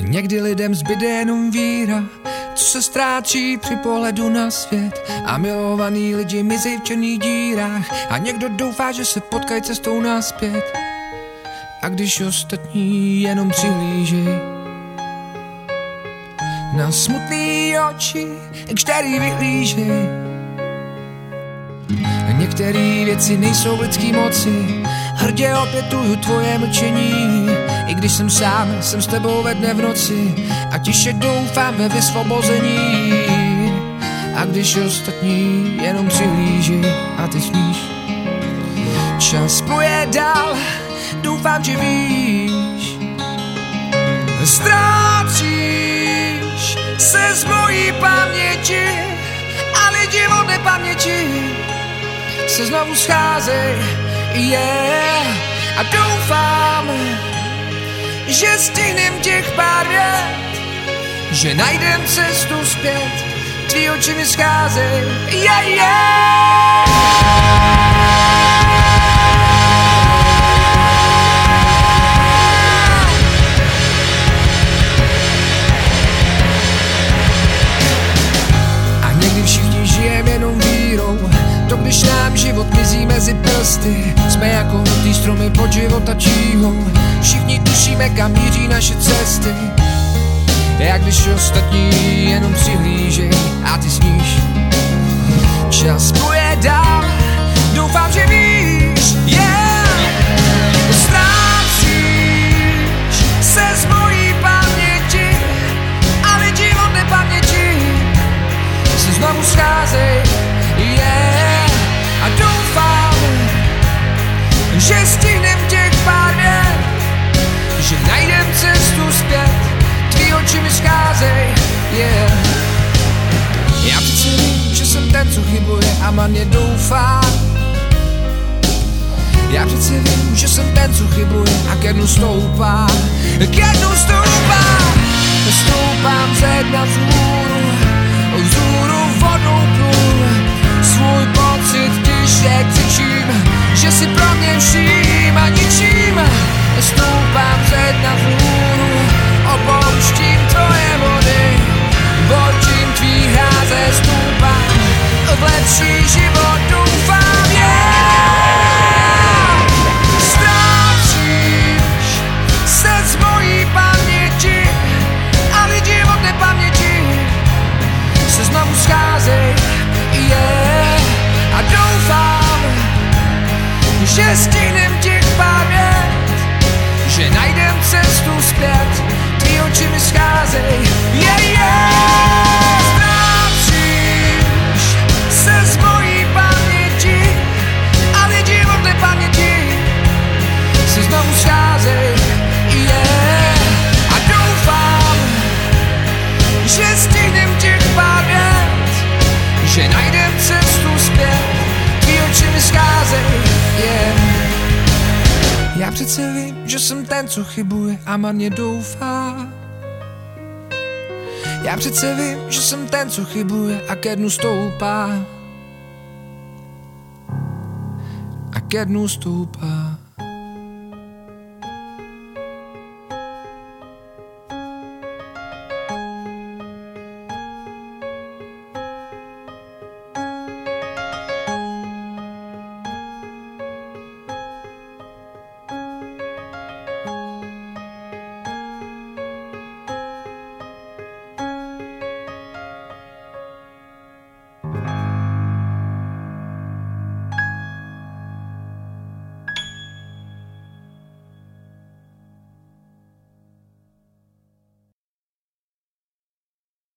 Někdy lidem zbyde jenom víra, co se ztrácí při pohledu na svět. A milovaný lidi mizí v černých dírách. A někdo doufá, že se potkají cestou naspět a když ostatní jenom přihlíží na smutný oči, který vyhlíží. Některé věci nejsou v lidský moci Hrdě opětuju tvoje mlčení I když jsem sám, jsem s tebou ve dne v noci A tiše doufám ve vysvobození. A když ostatní jenom přihlíží a ty sníš. Čas poje dál, doufám, že víš. Ztrácíš se z mojí paměti A lidi od nepaměti se znovu scházej, yeah. A doufám, že stihnem těch pár vět, že najdem cestu zpět, tvý oči mi scházej, yeah, yeah. když nám život mizí mezi prsty Jsme jako hnutý stromy pod života číhou. Všichni tušíme, kam míří naše cesty. Jak když ostatní jenom přihlížej a ty sníš. Čas půjde dál, doufám, že víš, yeah Ztrácíš se z mojí paměti A lidi od nepaměti se znovu scházej, chybuje a marně doufá. Já přece vím, že jsem ten, co chybuje a ke dnu stoupá, ke dnu stoupá. Stoupám ze dna vzhůru, vzhůru vodou plům, svůj pocit tiše křičím, že si pro mě vším že stihnem těch pár vět, že najdem cestu zpět, tvý oči mi scházej, yeah, yeah. Ztrácíš se z mojí paměti od nepaměti se znovu yeah. A že že najdem cestu zpět, tvý oči mi scházej, přece vím, že jsem ten, co chybuje a marně doufá. Já přece vím, že jsem ten, co chybuje a ke dnu stoupá. A ke dnu stoupá.